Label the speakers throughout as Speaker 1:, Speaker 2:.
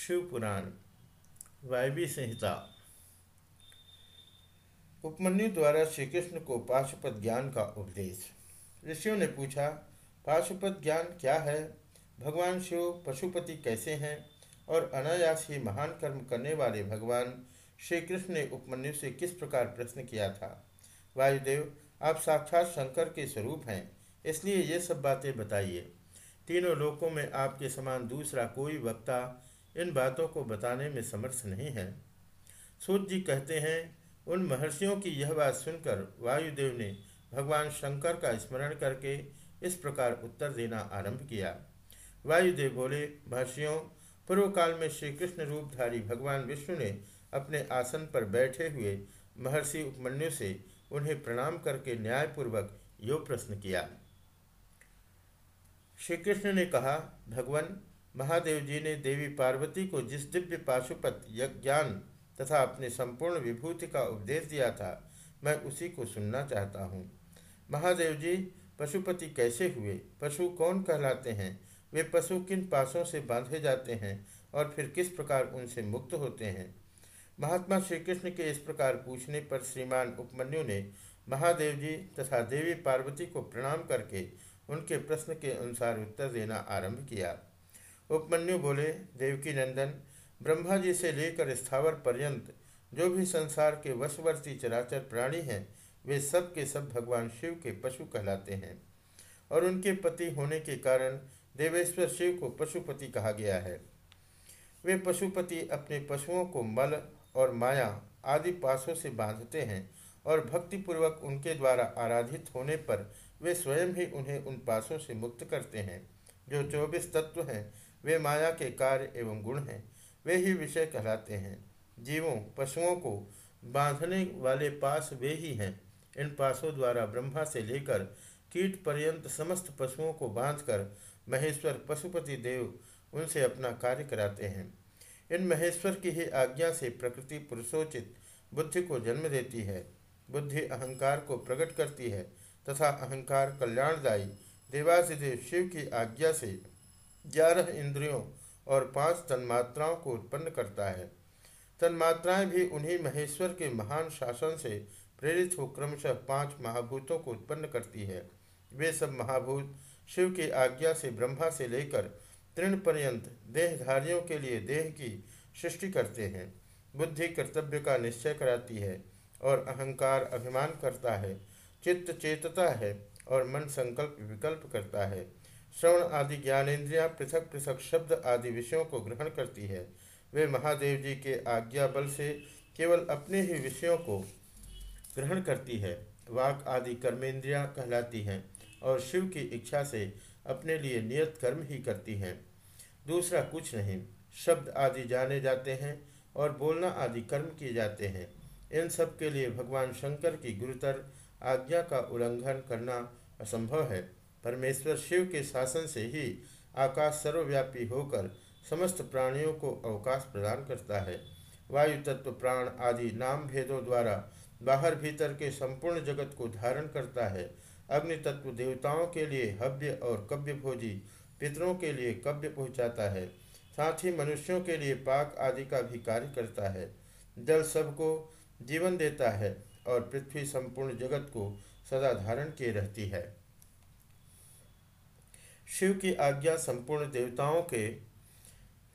Speaker 1: शिव पुराण वायवी संहिता। उपमन्यु द्वारा श्री कृष्ण को पाशुपत ज्ञान का उपदेश। ऋषियों ने पूछा पाशुपत ज्ञान क्या है? भगवान शिव पशुपति कैसे हैं? और अनायास ही महान कर्म करने वाले भगवान श्री कृष्ण ने उपमन्यु से किस प्रकार प्रश्न किया था? वायुदेव, आप साक्षात शंकर के स्वरूप हैं, इसलिए ये सब बातें बताइए। तीनों लोकों में आपके समान दूसरा कोई वक्ता इन बातों को बताने में समर्थ नहीं है। सूत जी कहते हैं, उन महर्षियों की यह बात सुनकर वायुदेव ने भगवान शंकर का स्मरण करके इस प्रकार उत्तर देना आरंभ किया। वायुदेव बोले, महर्षियों पूर्व काल में श्री कृष्ण रूपधारी भगवान विष्णु ने अपने आसन पर बैठे हुए महर्षि उपमन्यु से उन्हें प्रणाम करके न्यायपूर्वक यो प्रश्न किया। श्री कृष्ण ने कहा, भगवान महादेव जी ने देवी पार्वती को जिस दिव्य पाशुपत यज्ञान तथा अपने संपूर्ण विभूति का उपदेश दिया था, मैं उसी को सुनना चाहता हूँ। महादेव जी, पशुपति कैसे हुए? पशु कौन कहलाते हैं? वे पशु किन पासों से बांधे जाते हैं और फिर किस प्रकार उनसे मुक्त होते हैं? महात्मा श्री कृष्ण के इस प्रकार पूछने पर श्रीमान उपमन्यु ने महादेव जी तथा देवी पार्वती को प्रणाम करके उनके प्रश्न के अनुसार उत्तर देना आरंभ किया। उपमन्यु बोले देवकी नंदन ब्रह्मा जी से लेकर स्थावर पर्यंत जो भी संसार के वशवर्ती चराचर प्राणी हैं, वे सब के सब भगवान शिव के पशु कहलाते हैं। और उनके पति होने के कारण देवेश्वर शिव को पशुपति कहा गया है। वे पशुपति अपने पशुओं को मल और माया आदि पासों से बांधते हैं और भक्तिपूर्वक उनके द्वारा आराधित होने पर वे स्वयं ही उन्हें उन पासों से मुक्त करते हैं। जो चौबीस तत्व हैं, वे माया के कार्य एवं गुण हैं। वे ही विषय कहलाते हैं। जीवों, पशुओं को बांधने वाले पास वे ही हैं। इन पासों द्वारा ब्रह्मा से लेकर कीट पर्यंत समस्त पशुओं को बांधकर महेश्वर पशुपति देव उनसे अपना कार्य कराते हैं। इन महेश्वर की ही आज्ञा से प्रकृति पुरुषोचित बुद्धि को जन्म देती है। बुद्धि अहंकार को प्रकट करती है तथा अहंकार कल्याणदायी देवासिदेव शिव की आज्ञा से ग्यारह इंद्रियों और पाँच तन्मात्राओं को उत्पन्न करता है। तन्मात्राएँ भी उन्हीं महेश्वर के महान शासन से प्रेरित हो क्रमशः पाँच महाभूतों को उत्पन्न करती है। वे सब महाभूत शिव की आज्ञा से ब्रह्मा से लेकर तृण पर्यंत देहधारियों के लिए देह की सृष्टि करते हैं। बुद्धि कर्तव्य का निश्चय कराती है और अहंकार अभिमान करता है। चित्त चेतता है। और मन संकल्प विकल्प करता है। श्रवण आदि ज्ञानेन्द्रियाँ पृथक पृथक शब्द आदि विषयों को ग्रहण करती है। वे महादेव जी के आज्ञा बल से केवल अपने ही विषयों को ग्रहण करती है। वाक आदि कर्मेंद्रियाँ कहलाती हैं और शिव की इच्छा से अपने लिए नियत कर्म ही करती हैं। दूसरा कुछ नहीं, शब्द आदि जाने जाते हैं और बोलना आदि कर्म किए जाते हैं। इन सब के लिए भगवान शंकर की गुरुतर आज्ञा का उल्लंघन करना असंभव है। परमेश्वर शिव के शासन से ही आकाश सर्वव्यापी होकर समस्त प्राणियों को अवकाश प्रदान करता है। वायु तत्व, प्राण आदि नाम भेदों द्वारा बाहर भीतर के संपूर्ण जगत को धारण करता है। अग्नि तत्व देवताओं के लिए हव्य और कव्य भोजी पितरों के लिए कव्य पहुँचाता है। साथ ही मनुष्यों के लिए पाक आदि का भी कार्य करता है। जल सबको जीवन देता है और पृथ्वी संपूर्ण जगत को सदा धारण किए रहती है। शिव की आज्ञा संपूर्ण देवताओं के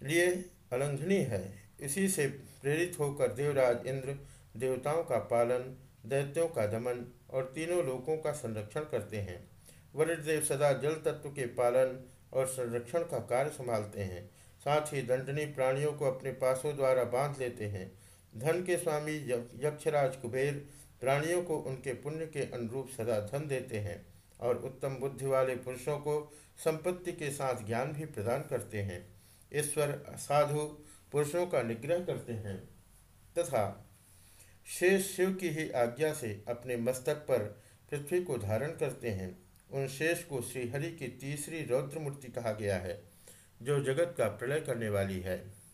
Speaker 1: लिए अलंघनीय है। इसी से प्रेरित होकर देवराज इंद्र देवताओं का पालन, दैत्यों का दमन और तीनों लोकों का संरक्षण करते हैं। वरुणदेव सदा जल तत्व के पालन और संरक्षण का कार्य संभालते हैं। साथ ही दंडनी प्राणियों को अपने पासों द्वारा बाँध लेते हैं। धन के स्वामी यक्षराज कुबेर प्राणियों को उनके पुण्य के अनुरूप सदा धन देते हैं और उत्तम बुद्धि वाले पुरुषों को संपत्ति के साथ ज्ञान भी प्रदान करते हैं। ईश्वर साधु पुरुषों का निग्रह करते हैं। तथा शेष शिव की ही आज्ञा से अपने मस्तक पर पृथ्वी को धारण करते हैं। उन शेष को श्रीहरि की तीसरी रौद्र मूर्ति कहा गया है, जो जगत का प्रलय करने वाली है।